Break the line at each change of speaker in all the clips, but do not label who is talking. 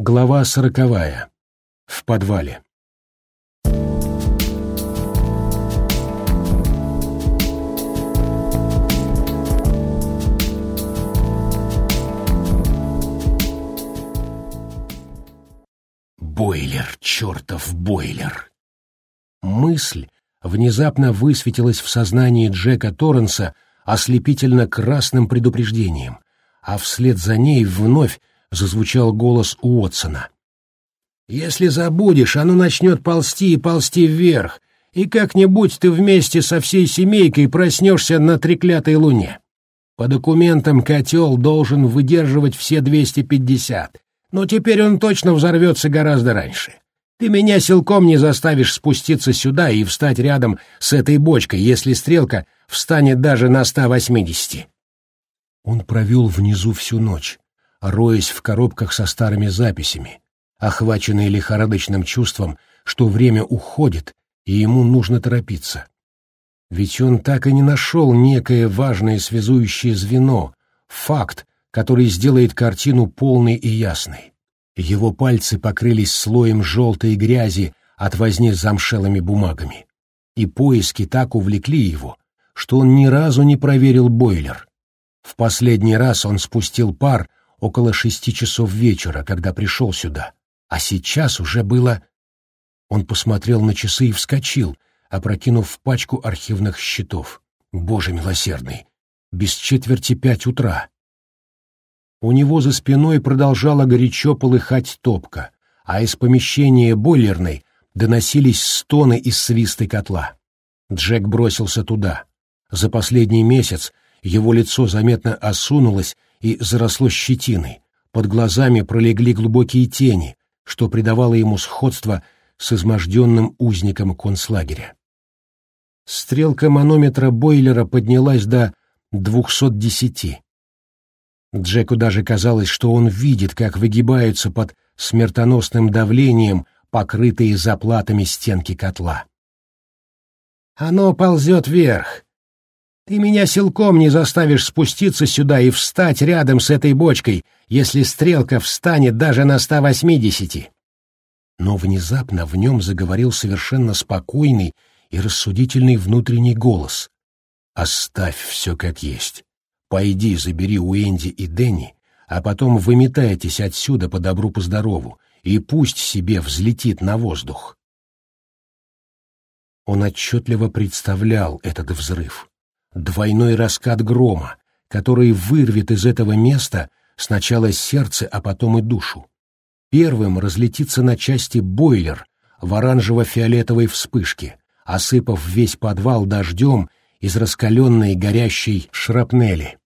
Глава сороковая. В подвале. Бойлер, чертов бойлер! Мысль внезапно высветилась в сознании Джека Торренса ослепительно красным предупреждением, а вслед за ней вновь зазвучал голос Уотсона. «Если забудешь, оно начнет ползти и ползти вверх, и как-нибудь ты вместе со всей семейкой проснешься на треклятой луне. По документам котел должен выдерживать все 250, но теперь он точно взорвется гораздо раньше. Ты меня силком не заставишь спуститься сюда и встать рядом с этой бочкой, если стрелка встанет даже на 180. Он провел внизу всю ночь, роясь в коробках со старыми записями, охваченный лихорадочным чувством, что время уходит, и ему нужно торопиться. Ведь он так и не нашел некое важное связующее звено, факт, который сделает картину полной и ясной. Его пальцы покрылись слоем желтой грязи от возни с замшелыми бумагами, и поиски так увлекли его, что он ни разу не проверил бойлер. В последний раз он спустил пар около шести часов вечера, когда пришел сюда, а сейчас уже было... Он посмотрел на часы и вскочил, опрокинув пачку архивных счетов. Боже милосердный! Без четверти пять утра. У него за спиной продолжала горячо полыхать топка, а из помещения бойлерной доносились стоны и свисты котла. Джек бросился туда. За последний месяц его лицо заметно осунулось и заросло щетиной, под глазами пролегли глубокие тени, что придавало ему сходство с изможденным узником концлагеря. Стрелка манометра бойлера поднялась до 210. Джеку даже казалось, что он видит, как выгибаются под смертоносным давлением покрытые заплатами стенки котла. «Оно ползет вверх», ты меня силком не заставишь спуститься сюда и встать рядом с этой бочкой, если стрелка встанет даже на 180. Но внезапно в нем заговорил совершенно спокойный и рассудительный внутренний голос. «Оставь все как есть. Пойди, забери у Энди и Дэнни, а потом выметайтесь отсюда по добру по и пусть себе взлетит на воздух». Он отчетливо представлял этот взрыв двойной раскат грома, который вырвет из этого места сначала сердце, а потом и душу. Первым разлетится на части бойлер в оранжево-фиолетовой вспышке, осыпав весь подвал дождем из раскаленной горящей шрапнели.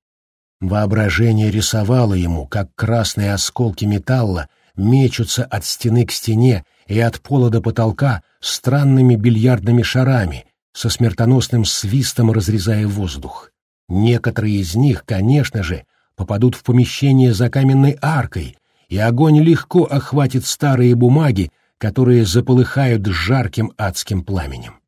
Воображение рисовало ему, как красные осколки металла мечутся от стены к стене и от пола до потолка странными бильярдными шарами, со смертоносным свистом разрезая воздух. Некоторые из них, конечно же, попадут в помещение за каменной аркой, и огонь легко охватит старые бумаги, которые заполыхают жарким адским пламенем.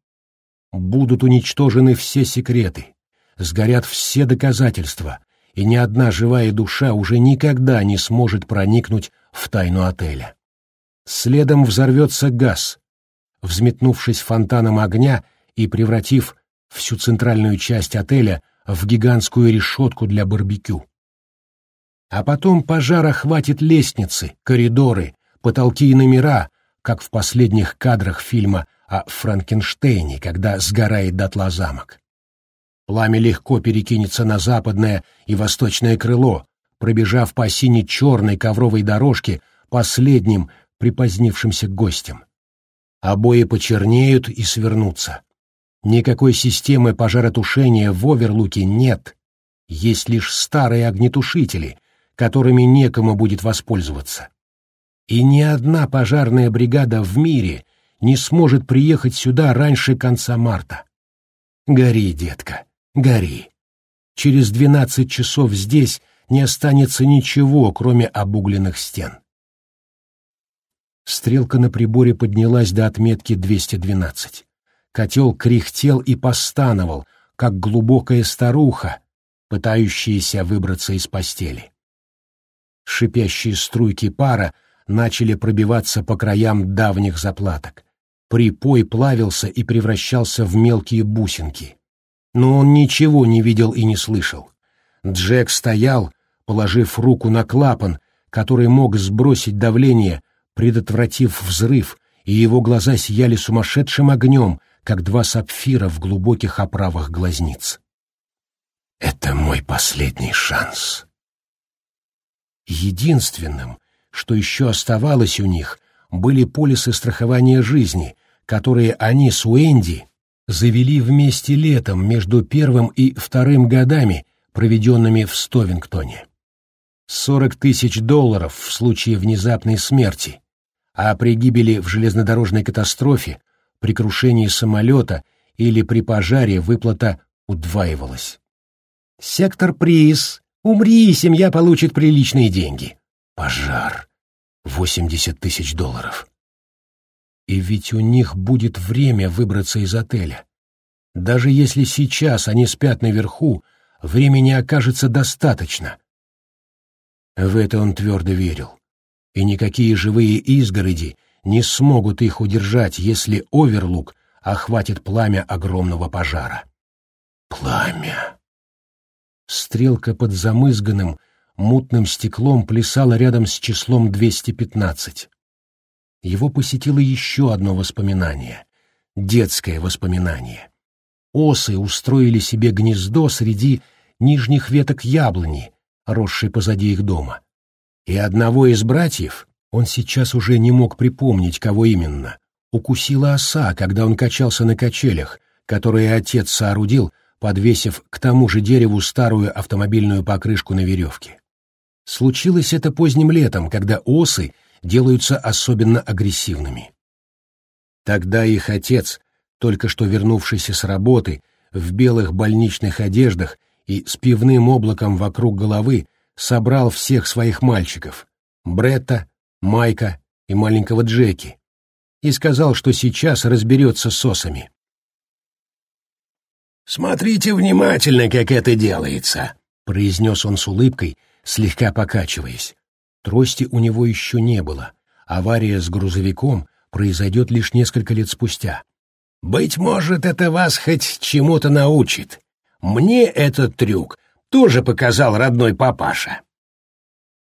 Будут уничтожены все секреты, сгорят все доказательства, и ни одна живая душа уже никогда не сможет проникнуть в тайну отеля. Следом взорвется газ. Взметнувшись фонтаном огня, и превратив всю центральную часть отеля в гигантскую решетку для барбекю. А потом пожар охватит лестницы, коридоры, потолки и номера, как в последних кадрах фильма о Франкенштейне, когда сгорает дотла замок. Пламя легко перекинется на западное и восточное крыло, пробежав по сине-черной ковровой дорожке последним припозднившимся гостям. Обои почернеют и свернутся. Никакой системы пожаротушения в Оверлуке нет. Есть лишь старые огнетушители, которыми некому будет воспользоваться. И ни одна пожарная бригада в мире не сможет приехать сюда раньше конца марта. Гори, детка, гори. Через двенадцать часов здесь не останется ничего, кроме обугленных стен. Стрелка на приборе поднялась до отметки 212. Котел кряхтел и постановал, как глубокая старуха, пытающаяся выбраться из постели. Шипящие струйки пара начали пробиваться по краям давних заплаток. Припой плавился и превращался в мелкие бусинки. Но он ничего не видел и не слышал. Джек стоял, положив руку на клапан, который мог сбросить давление, предотвратив взрыв, и его глаза сияли сумасшедшим огнем, как два сапфира в глубоких оправах глазниц. «Это мой последний шанс». Единственным, что еще оставалось у них, были полисы страхования жизни, которые они с Уэнди завели вместе летом между первым и вторым годами, проведенными в Стовингтоне. Сорок тысяч долларов в случае внезапной смерти, а при гибели в железнодорожной катастрофе, при крушении самолета или при пожаре выплата удваивалась. «Сектор приз! Умри, и семья получит приличные деньги!» Пожар. Восемьдесят тысяч долларов. И ведь у них будет время выбраться из отеля. Даже если сейчас они спят наверху, времени окажется достаточно. В это он твердо верил. И никакие живые изгороди не смогут их удержать, если Оверлук охватит пламя огромного пожара. Пламя! Стрелка под замызганным, мутным стеклом плясала рядом с числом 215. Его посетило еще одно воспоминание. Детское воспоминание. Осы устроили себе гнездо среди нижних веток яблони, росшей позади их дома. И одного из братьев, он сейчас уже не мог припомнить, кого именно, укусила оса, когда он качался на качелях, которые отец соорудил, подвесив к тому же дереву старую автомобильную покрышку на веревке. Случилось это поздним летом, когда осы делаются особенно агрессивными. Тогда их отец, только что вернувшийся с работы, в белых больничных одеждах и с пивным облаком вокруг головы, собрал всех своих мальчиков — Бретта, Майка и маленького Джеки, и сказал, что сейчас разберется с осами. «Смотрите внимательно, как это делается», — произнес он с улыбкой, слегка покачиваясь. Трости у него еще не было. Авария с грузовиком произойдет лишь несколько лет спустя. «Быть может, это вас хоть чему-то научит. Мне этот трюк тоже показал родной папаша».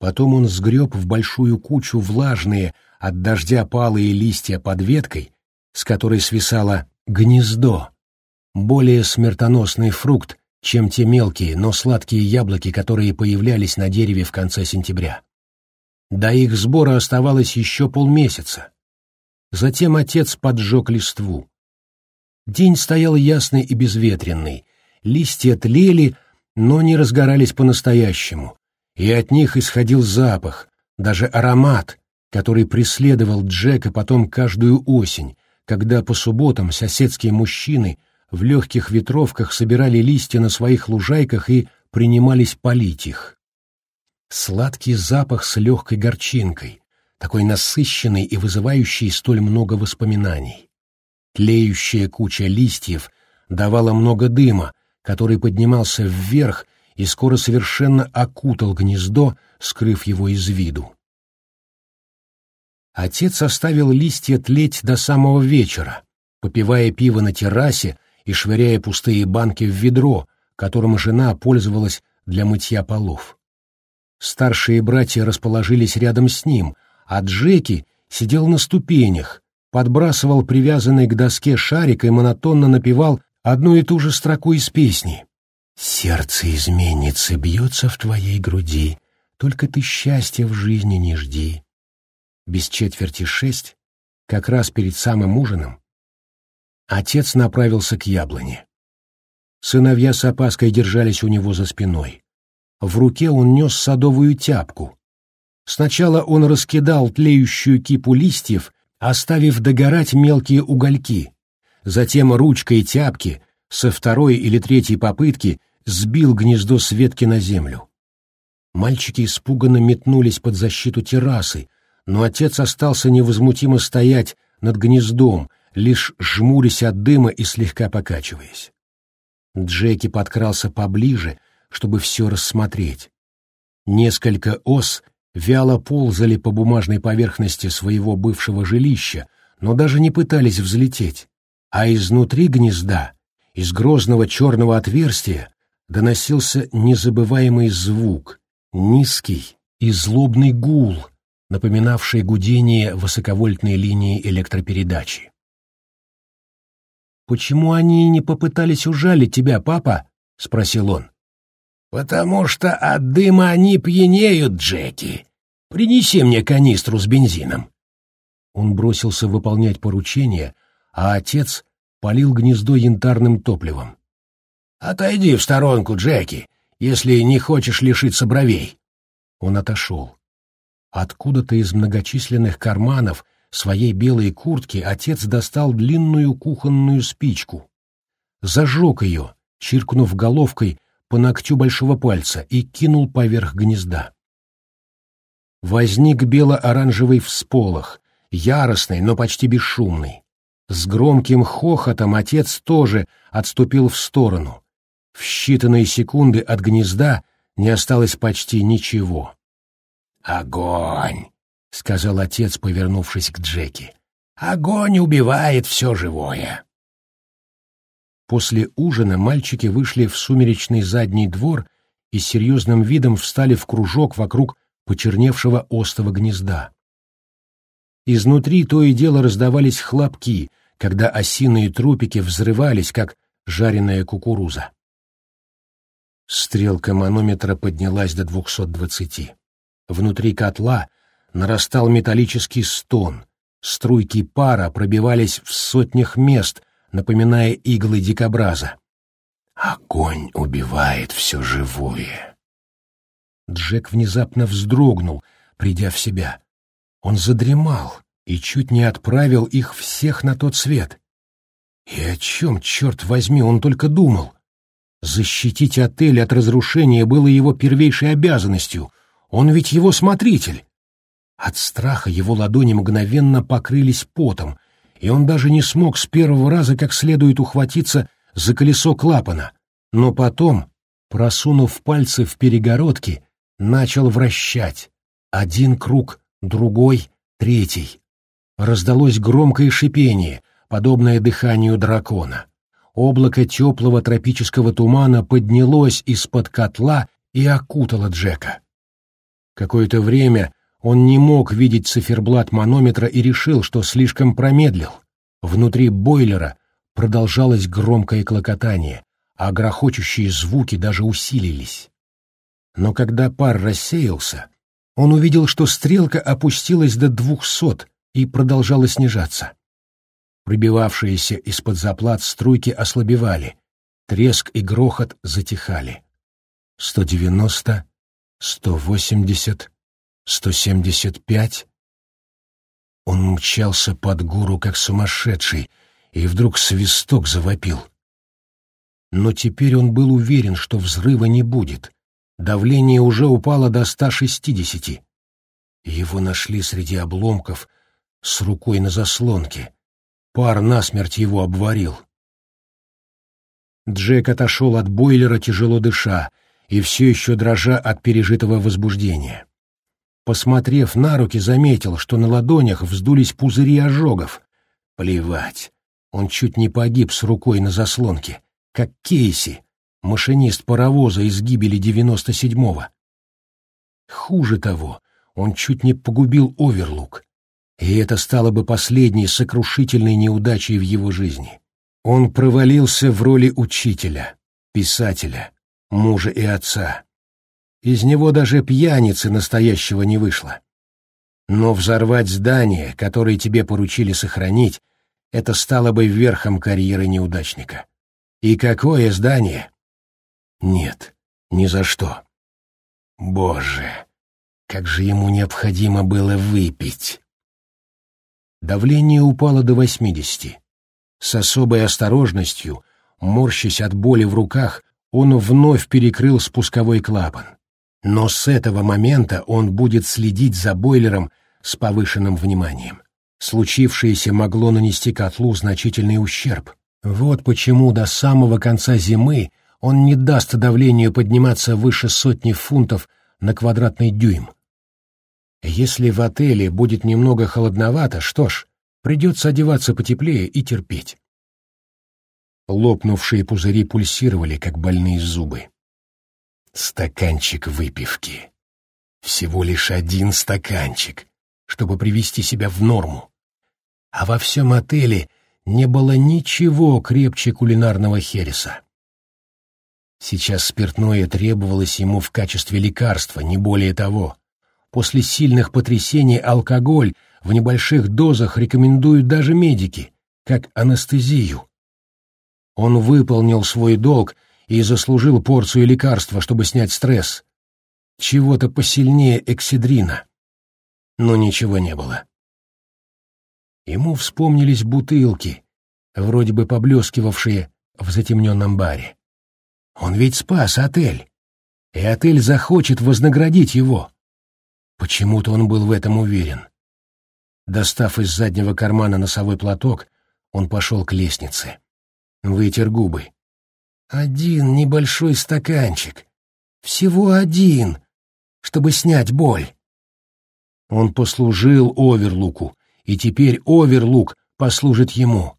Потом он сгреб в большую кучу влажные от дождя палые листья под веткой, с которой свисало гнездо, более смертоносный фрукт, чем те мелкие, но сладкие яблоки, которые появлялись на дереве в конце сентября. До их сбора оставалось еще полмесяца. Затем отец поджег листву. День стоял ясный и безветренный, листья тлели, но не разгорались по-настоящему, и от них исходил запах, даже аромат, который преследовал Джека потом каждую осень, когда по субботам соседские мужчины — в легких ветровках собирали листья на своих лужайках и принимались полить их. Сладкий запах с легкой горчинкой, такой насыщенный и вызывающий столь много воспоминаний. Тлеющая куча листьев давала много дыма, который поднимался вверх и скоро совершенно окутал гнездо, скрыв его из виду. Отец оставил листья тлеть до самого вечера, попивая пиво на террасе и швыряя пустые банки в ведро, которым жена пользовалась для мытья полов. Старшие братья расположились рядом с ним, а Джеки сидел на ступенях, подбрасывал привязанный к доске шарик и монотонно напевал одну и ту же строку из песни. «Сердце изменницы бьется в твоей груди, только ты счастья в жизни не жди». Без четверти шесть, как раз перед самым ужином, Отец направился к яблоне. Сыновья с опаской держались у него за спиной. В руке он нес садовую тяпку. Сначала он раскидал тлеющую кипу листьев, оставив догорать мелкие угольки. Затем ручкой тяпки со второй или третьей попытки сбил гнездо с ветки на землю. Мальчики испуганно метнулись под защиту террасы, но отец остался невозмутимо стоять над гнездом, лишь жмурясь от дыма и слегка покачиваясь. Джеки подкрался поближе, чтобы все рассмотреть. Несколько ос вяло ползали по бумажной поверхности своего бывшего жилища, но даже не пытались взлететь, а изнутри гнезда, из грозного черного отверстия, доносился незабываемый звук, низкий и злобный гул, напоминавший гудение высоковольтной линии электропередачи. «Почему они не попытались ужалить тебя, папа?» — спросил он.
«Потому что от дыма они пьянеют, Джеки. Принеси мне канистру с бензином».
Он бросился выполнять поручение, а отец полил гнездо янтарным топливом.
«Отойди в сторонку, Джеки, если не хочешь лишиться бровей».
Он отошел. Откуда-то из многочисленных карманов своей белой куртки отец достал длинную кухонную спичку. Зажег ее, чиркнув головкой по ногтю большого пальца и кинул поверх гнезда. Возник бело-оранжевый всполох, яростный, но почти бесшумный. С громким хохотом отец тоже отступил в сторону. В считанные секунды от гнезда не осталось почти ничего.
«Огонь!» — сказал отец, повернувшись к Джеки. «Огонь убивает все живое!»
После ужина мальчики вышли в сумеречный задний двор и с серьезным видом встали в кружок вокруг почерневшего остого гнезда. Изнутри то и дело раздавались хлопки, когда осиные трупики взрывались, как жареная кукуруза. Стрелка манометра поднялась до двухсот двадцати. Внутри котла нарастал металлический стон, струйки пара пробивались в сотнях мест, напоминая иглы дикобраза.
«Огонь убивает все живое!»
Джек внезапно вздрогнул, придя в себя. Он задремал и чуть не отправил их всех на тот свет. И о чем, черт возьми, он только думал? Защитить отель от разрушения было его первейшей обязанностью. Он ведь его смотритель. От страха его ладони мгновенно покрылись потом, и он даже не смог с первого раза как следует ухватиться за колесо клапана, но потом, просунув пальцы в перегородки, начал вращать. Один круг, другой, третий. Раздалось громкое шипение, подобное дыханию дракона. Облако теплого тропического тумана поднялось из-под котла и окутало Джека. Какое-то время он не мог видеть циферблат манометра и решил, что слишком промедлил. Внутри бойлера продолжалось громкое клокотание, а грохочущие звуки даже усилились. Но когда пар рассеялся, он увидел, что стрелка опустилась до двухсот и продолжала снижаться. Пробивавшиеся из-под заплат струйки ослабевали, треск и грохот затихали. Сто девяносто, сто восемьдесят, сто семьдесят пять. Он мчался под гору, как сумасшедший, и вдруг свисток завопил. Но теперь он был уверен, что взрыва не будет. Давление уже упало до 160. Его нашли среди обломков с рукой на заслонке. Пар насмерть его обварил. Джек отошел от бойлера, тяжело дыша, и все еще дрожа от пережитого возбуждения. Посмотрев на руки, заметил, что на ладонях вздулись пузыри ожогов. Плевать, он чуть не погиб с рукой на заслонке, как Кейси, машинист паровоза из гибели девяносто седьмого. Хуже того, он чуть не погубил Оверлук, и это стало бы последней сокрушительной неудачей в его жизни. Он провалился в роли учителя, писателя, мужа и отца. Из него даже пьяницы настоящего не вышло. Но взорвать здание, которое тебе поручили сохранить, это стало бы верхом карьеры неудачника. И какое здание? Нет, ни за что. Боже, как же ему необходимо было выпить. Давление упало до восьмидесяти. С особой осторожностью, морщась от боли в руках, он вновь перекрыл спусковой клапан. Но с этого момента он будет следить за бойлером с повышенным вниманием. Случившееся могло нанести котлу значительный ущерб. Вот почему до самого конца зимы он не даст давлению подниматься выше сотни фунтов на квадратный дюйм. Если в отеле будет немного холодновато, что ж, придется одеваться потеплее и терпеть. Лопнувшие пузыри пульсировали, как больные зубы. Стаканчик выпивки. Всего лишь один стаканчик, чтобы привести себя в норму. А во всем отеле не было ничего крепче кулинарного хереса. Сейчас спиртное требовалось ему в качестве лекарства, не более того. После сильных потрясений алкоголь в небольших дозах рекомендуют даже медики, как анестезию. Он выполнил свой долг и заслужил порцию лекарства, чтобы снять стресс. Чего-то посильнее эксидрина. Но ничего не было. Ему вспомнились бутылки, вроде бы поблескивавшие в затемненном баре. Он ведь спас отель, и отель захочет вознаградить его. Почему-то он был в этом уверен. Достав из заднего кармана носовой платок, он пошел к лестнице. Вытер губы. Один небольшой стаканчик. Всего один, чтобы снять боль. Он послужил Оверлуку, и теперь Оверлук послужит ему.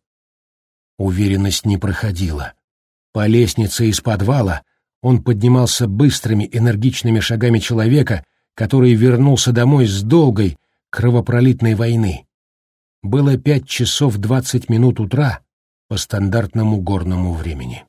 Уверенность не проходила. По лестнице из подвала он поднимался быстрыми энергичными шагами человека, который вернулся домой с долгой кровопролитной войны. Было пять часов двадцать минут утра, по стандартному горному времени.